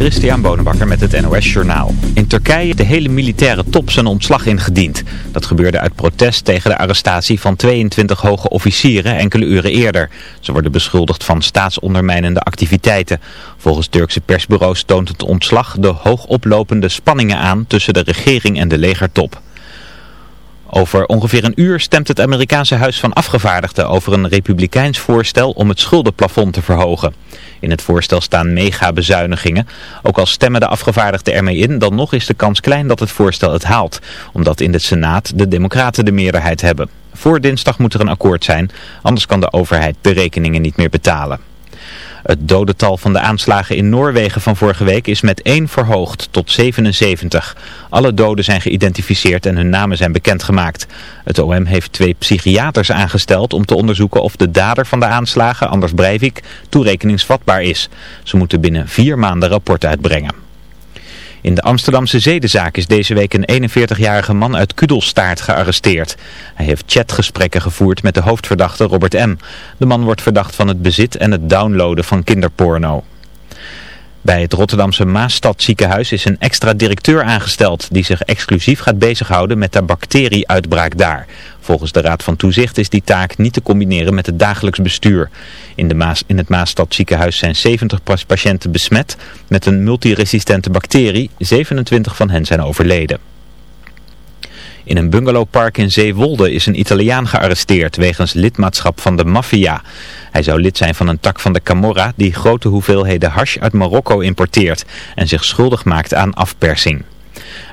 Christian Bonenbakker met het NOS Journaal. In Turkije de hele militaire top zijn ontslag ingediend. Dat gebeurde uit protest tegen de arrestatie van 22 hoge officieren enkele uren eerder. Ze worden beschuldigd van staatsondermijnende activiteiten. Volgens Turkse persbureaus toont het ontslag de hoogoplopende spanningen aan tussen de regering en de legertop. Over ongeveer een uur stemt het Amerikaanse Huis van Afgevaardigden over een republikeins voorstel om het schuldenplafond te verhogen. In het voorstel staan mega-bezuinigingen. Ook al stemmen de afgevaardigden ermee in, dan nog is de kans klein dat het voorstel het haalt. Omdat in de Senaat de democraten de meerderheid hebben. Voor dinsdag moet er een akkoord zijn, anders kan de overheid de rekeningen niet meer betalen. Het dodental van de aanslagen in Noorwegen van vorige week is met 1 verhoogd tot 77. Alle doden zijn geïdentificeerd en hun namen zijn bekendgemaakt. Het OM heeft twee psychiaters aangesteld om te onderzoeken of de dader van de aanslagen, Anders Breivik, toerekeningsvatbaar is. Ze moeten binnen vier maanden rapport uitbrengen. In de Amsterdamse zedenzaak is deze week een 41-jarige man uit Kudelstaart gearresteerd. Hij heeft chatgesprekken gevoerd met de hoofdverdachte Robert M. De man wordt verdacht van het bezit en het downloaden van kinderporno. Bij het Rotterdamse Maastad ziekenhuis is een extra directeur aangesteld die zich exclusief gaat bezighouden met de bacterieuitbraak daar. Volgens de Raad van Toezicht is die taak niet te combineren met het dagelijks bestuur. In, de Maas, in het Maastad ziekenhuis zijn 70 patiënten besmet met een multiresistente bacterie. 27 van hen zijn overleden. In een bungalowpark in Zeewolde is een Italiaan gearresteerd wegens lidmaatschap van de maffia. Hij zou lid zijn van een tak van de Camorra die grote hoeveelheden hash uit Marokko importeert en zich schuldig maakt aan afpersing.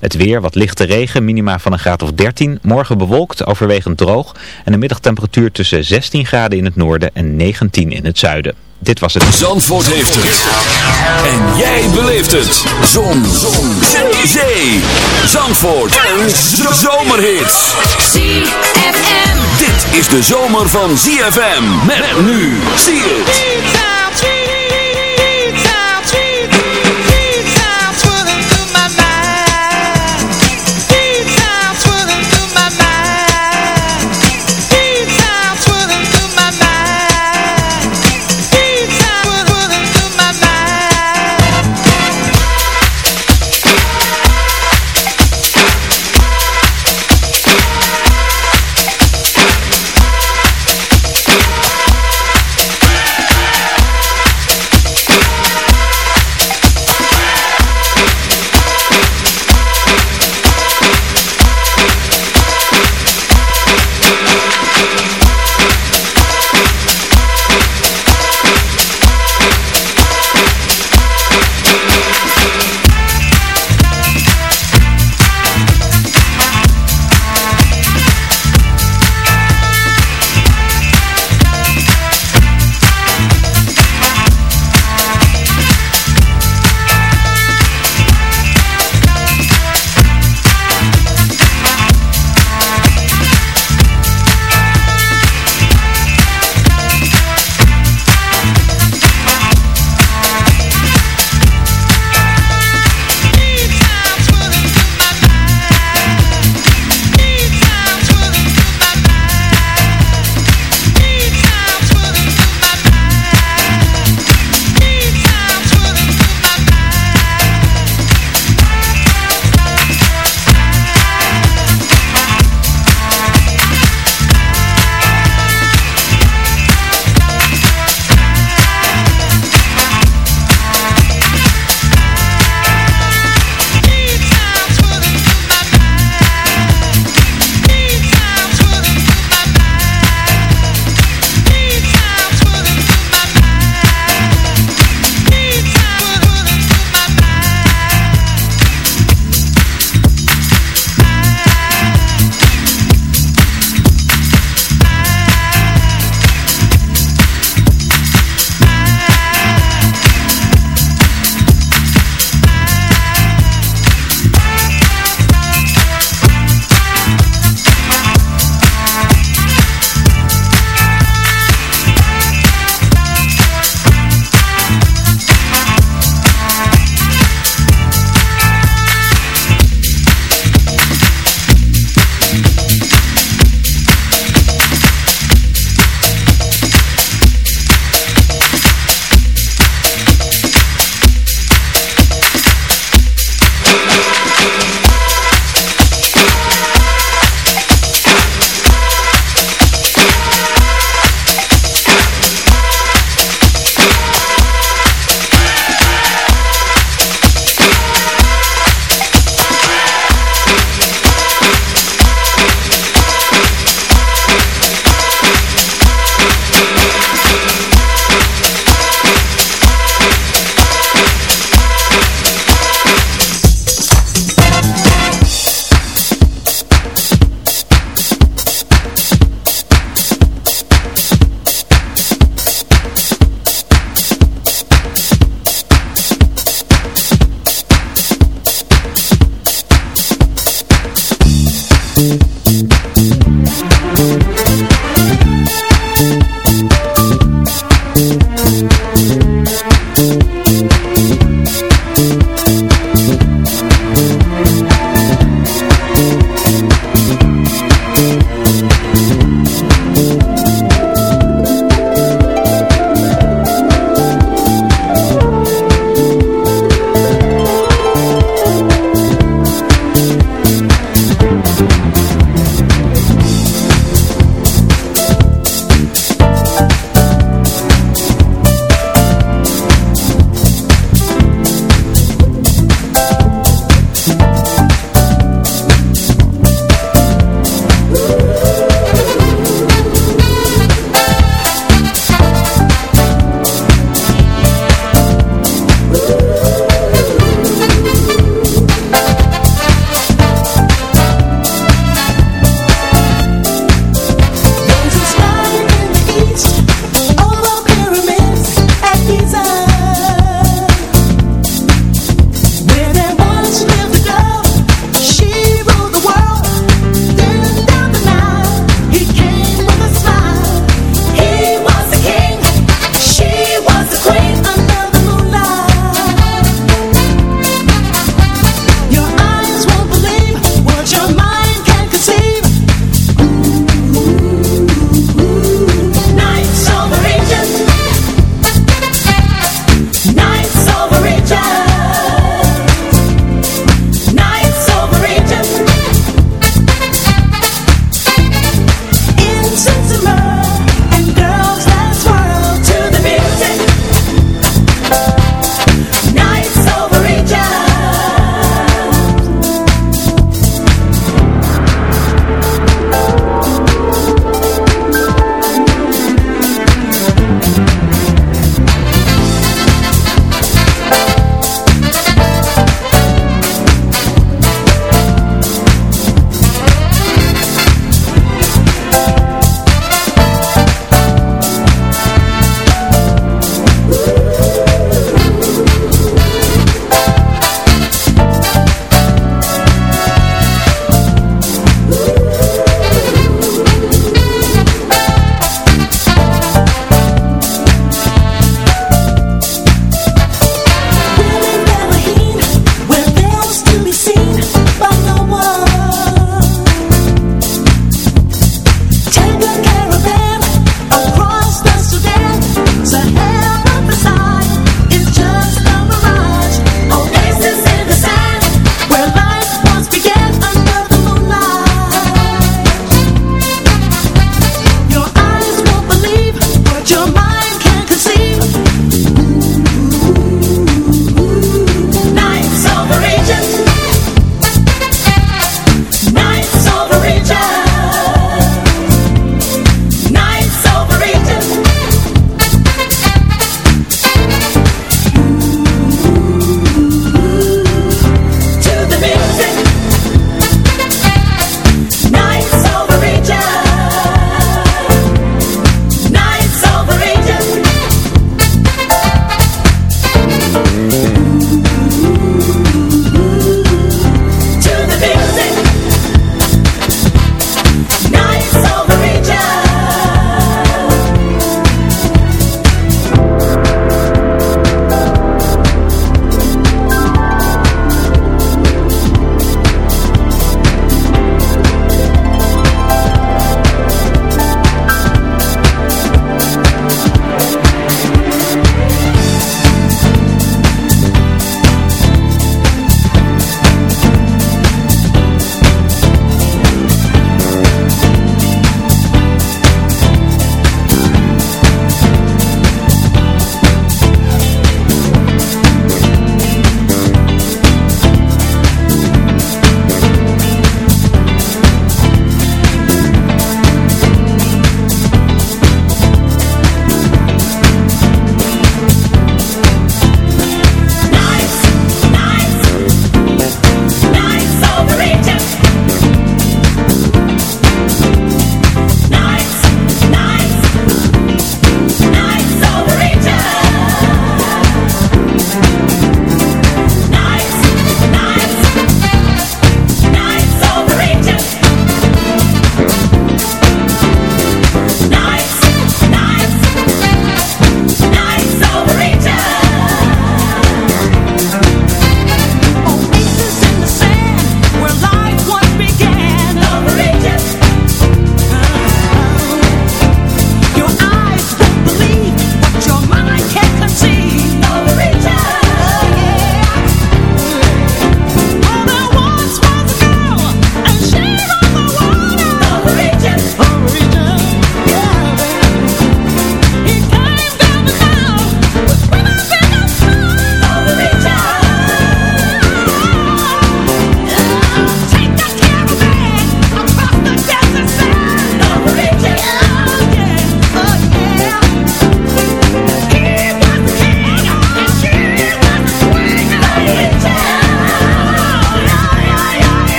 Het weer, wat lichte regen, minima van een graad of 13. Morgen bewolkt, overwegend droog. En een middagtemperatuur tussen 16 graden in het noorden en 19 in het zuiden. Dit was het. Zandvoort heeft het. En jij beleeft het. Zon. Zon. Zee. Zandvoort. Een zomerhit. ZFM. Dit is de zomer van ZFM. Met nu. Zie het.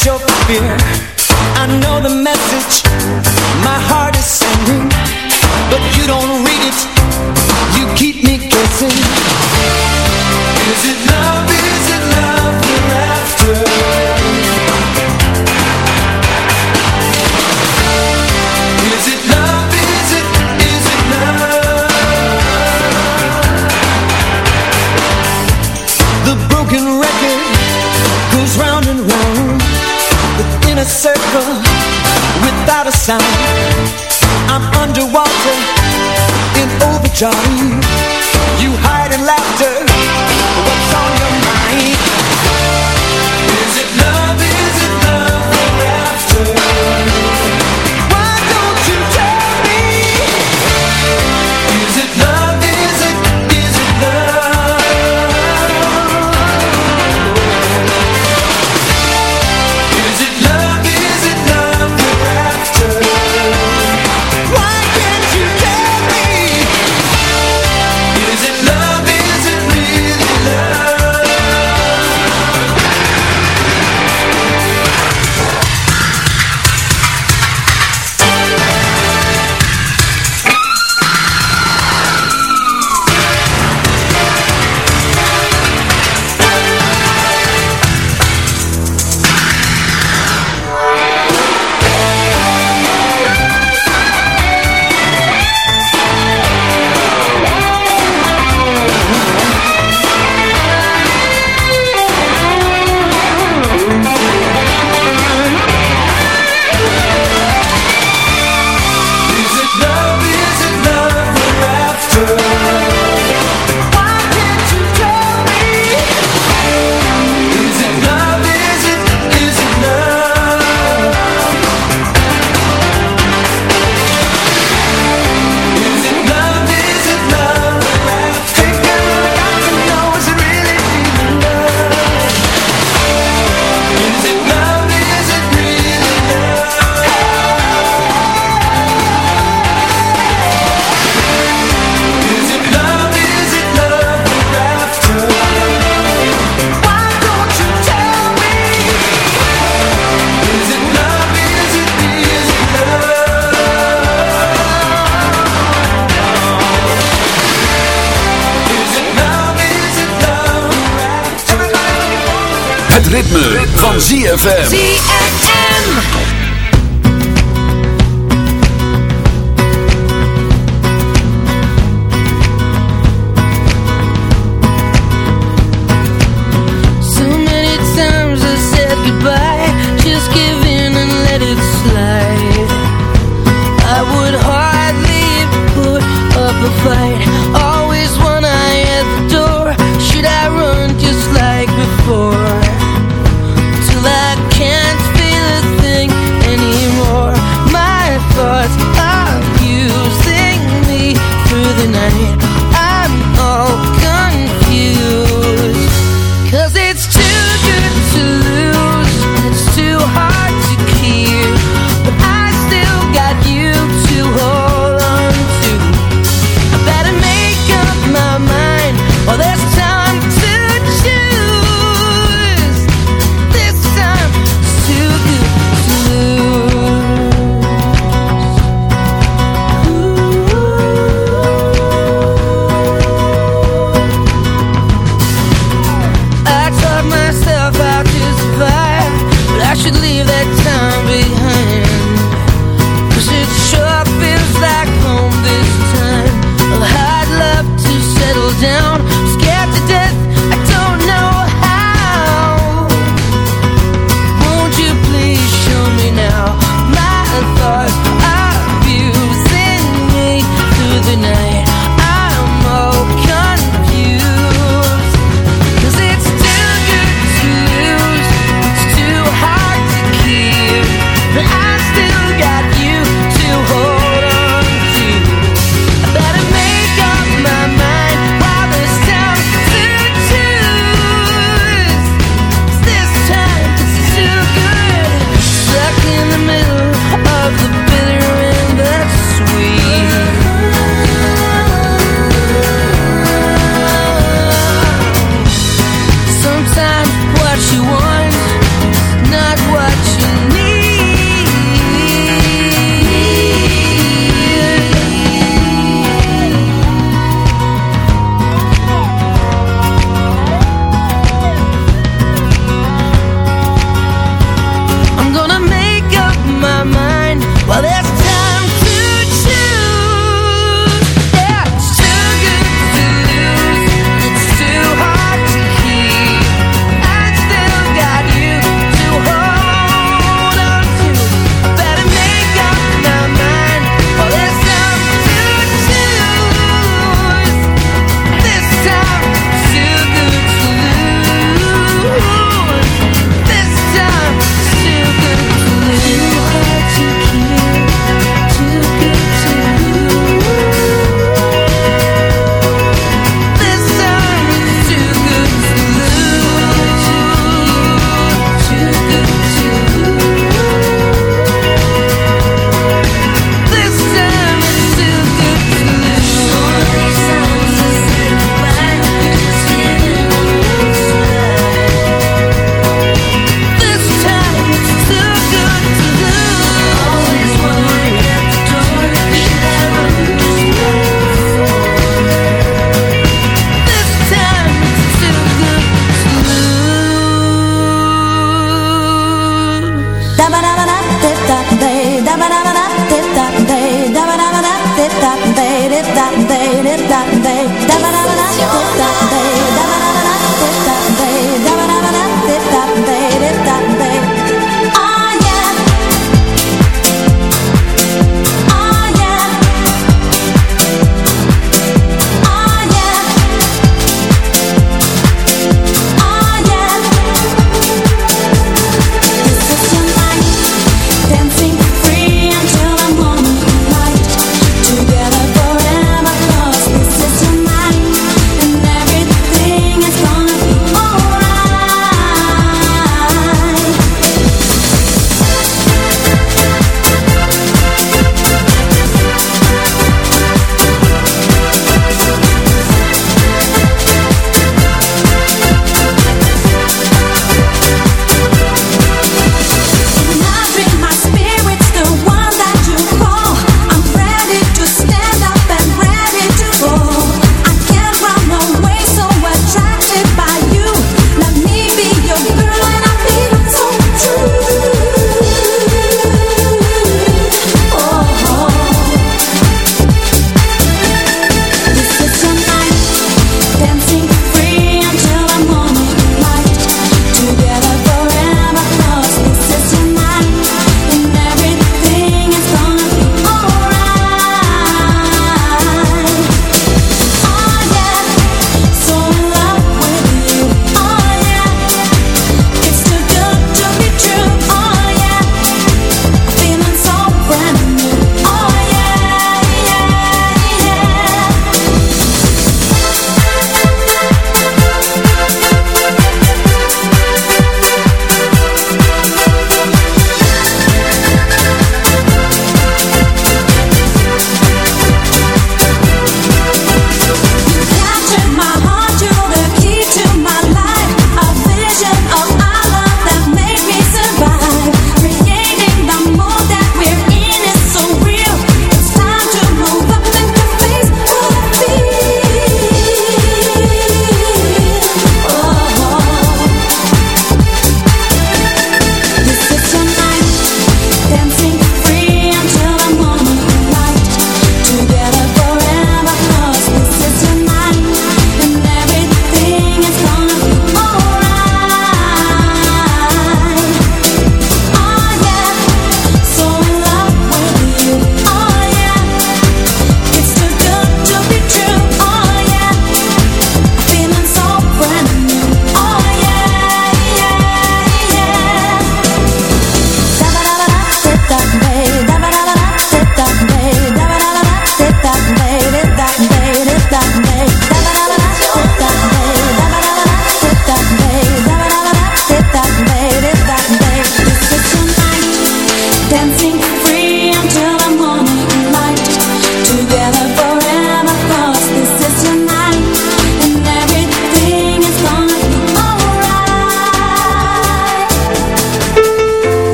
your fear. I know the message. My heart is sending But you don't sound I'm underwater in overdrive.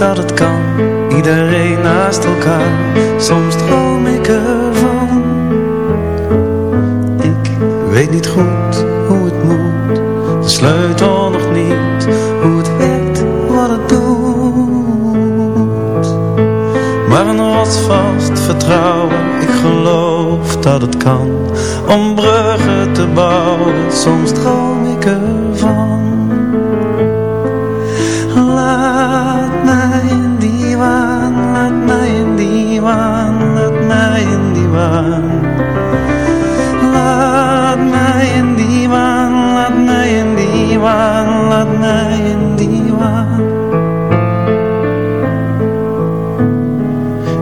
Dat het kan. Iedereen naast elkaar. Soms droom ik ervan. Ik weet niet goed hoe het moet. De sleutel nog niet. Hoe het werkt, wat het doet. Maar een rotsvast vertrouwen. Ik geloof dat het kan. Om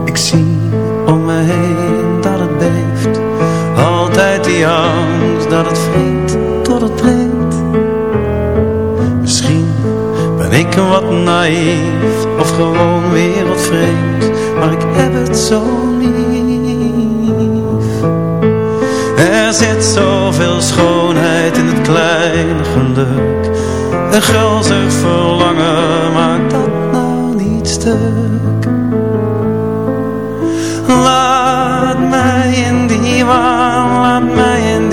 Ik zie om me heen dat het beeft, altijd die angst dat het vreemd tot het breekt. Misschien ben ik wat naïef of gewoon wereldvreemd, maar ik heb het zo lief. Er zit zoveel schoonheid in het kleine geluk. Een gulzig verlangen maakt dat nou niet stuk. Laat mij in die waan, laat mij in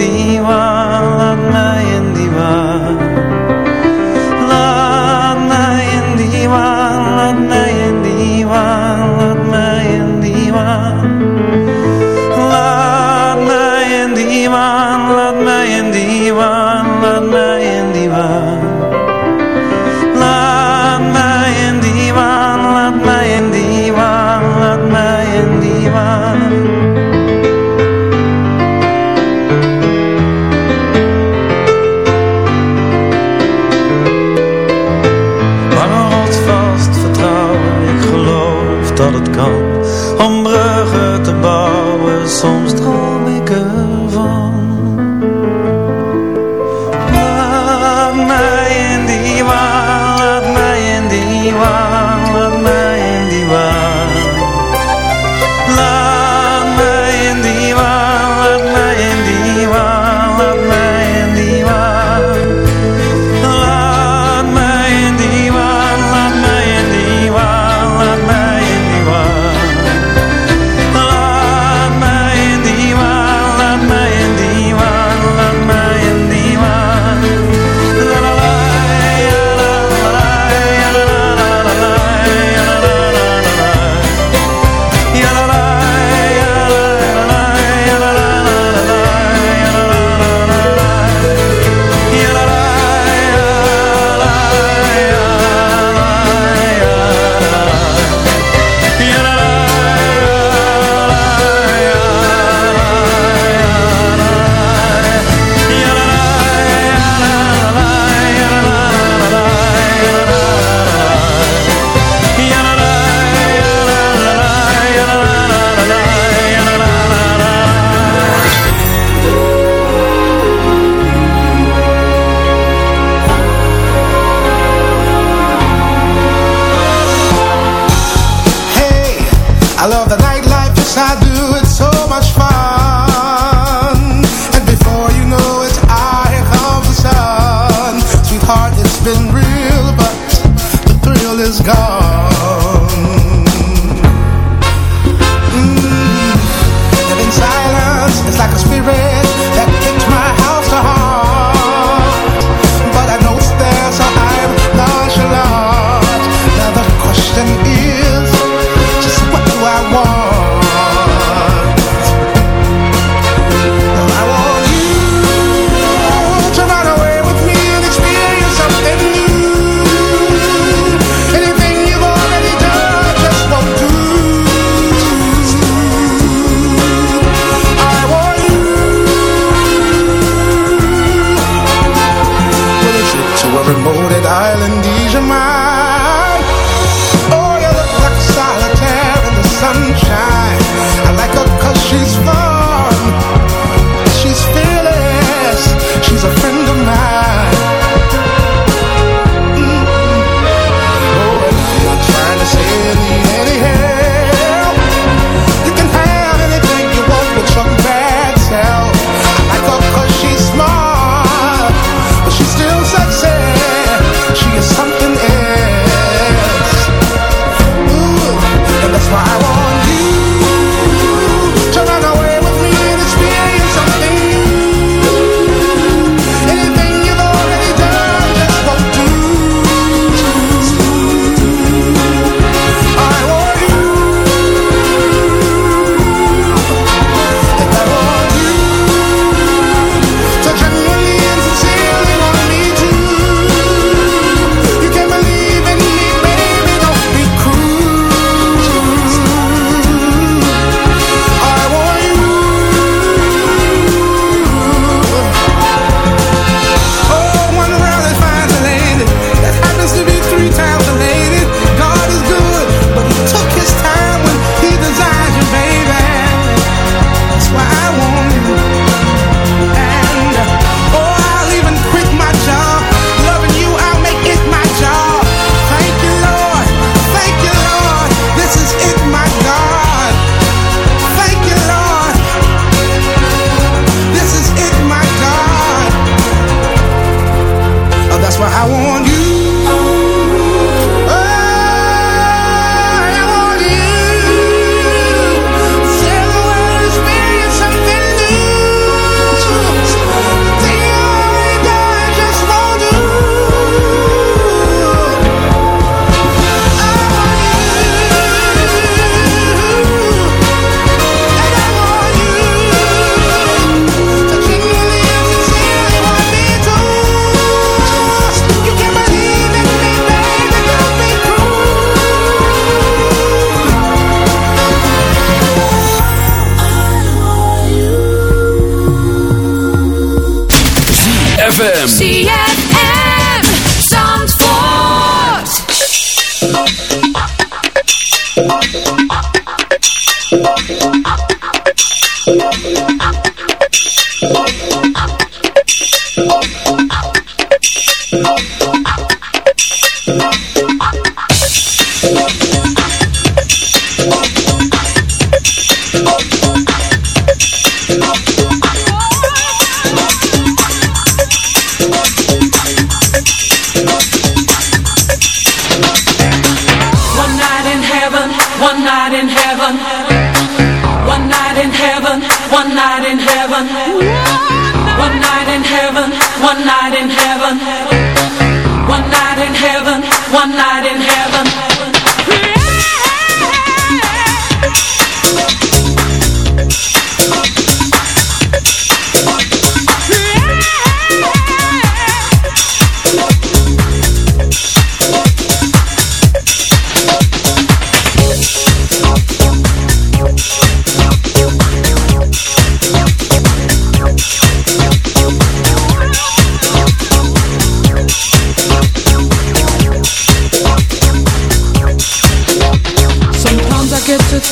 FM.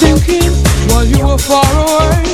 thinking while you were far away.